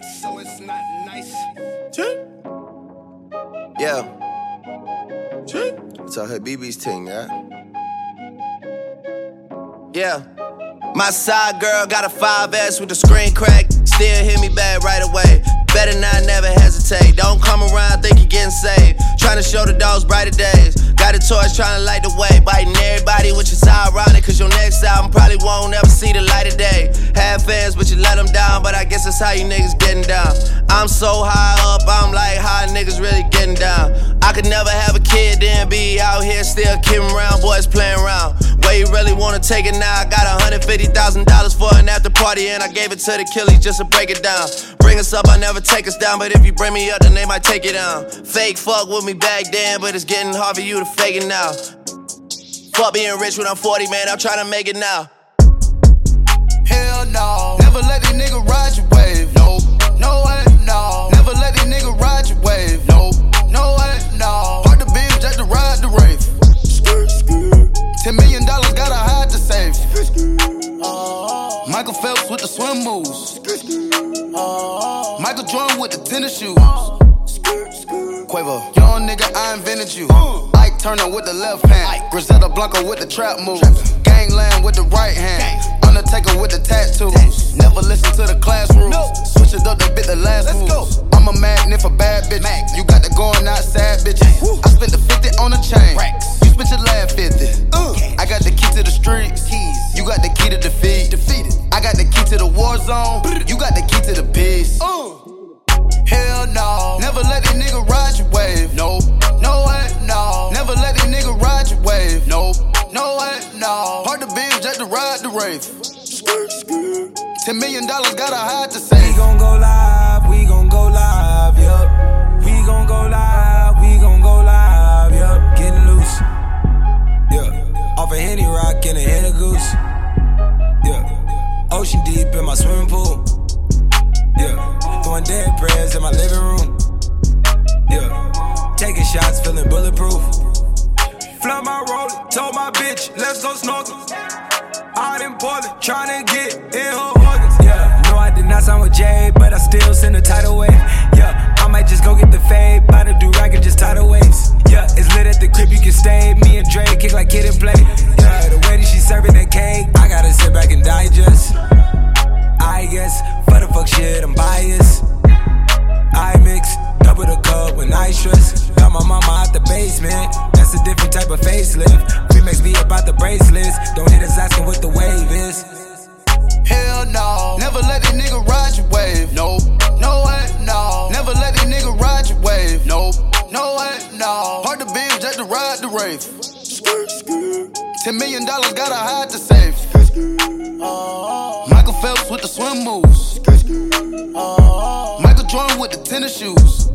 it, so it's not nice. Yeah. It's a BB's thing, yeah? Yeah. My side girl got a 5S with the screen crack. Still hit me back right away. Better not never hesitate. Don't come around, think you're getting saved. Trying to show the dogs brighter days. Got a torch trying to light the way. Biting everybody, which is ironic. Cause your next album probably won't ever see the light of day. Have fans, but you let them down. But I guess that's how you niggas getting down. I'm so high up, I'm like, how niggas really getting down. I could never have a kid, then be out here still kidding around, boys playing around. Where you really wanna take it now? I got $150,000 for an after party, and I gave it to the killies just to break it down. Bring us up, I never take us down, but if you bring me up, then they might take it down. Fake fuck with me back then, but it's getting hard for you to fake it now. Fuck being rich when I'm 40, man, I'm trying to make it now. Phelps with the swim moves. Michael Jordan with the tennis shoes. Quavo, young nigga, I invented you. Ike Turner with the left hand. Griselda Blanco with the trap moves. Gangland with the right hand. Undertaker with the tattoos. Never listen to the classroom. Switch it up, they bit the last moves. I'm a magnet for bad bitches. You got the going out sad bitches. The to war zone. You got the key to the peace. Oh, hell no. Never let these nigga ride your wave. No, no way, no. Never let these nigga ride your wave. No, no way, no. Hard to binge just to ride the rave. Ten million dollars gotta hide the We gon' go live, we gon' go live, yup. We gon' go live, Ocean deep in my swimming pool, yeah. Throwing dead prayers in my living room, yeah. Taking shots, feeling bulletproof. Flood my roller, told my bitch, let's go snorkel. Out in Portland, tryna get in her organs. Yeah, no, I did not sign with Jay, but I still send a tidal wave. Yeah, I might just go get the fade, by the do rag and just tidal waves. A type of facelift. Remix be about the bracelets, don't hit us asking what the wave is. Hell no. Never let these nigga ride your wave. No, no way, no. Never let these nigga ride your wave. No, no way, no. Hard to binge just to ride the rave. Ten million dollars gotta hide the safe. Michael Phelps with the swim moves. Michael Jordan with the tennis shoes.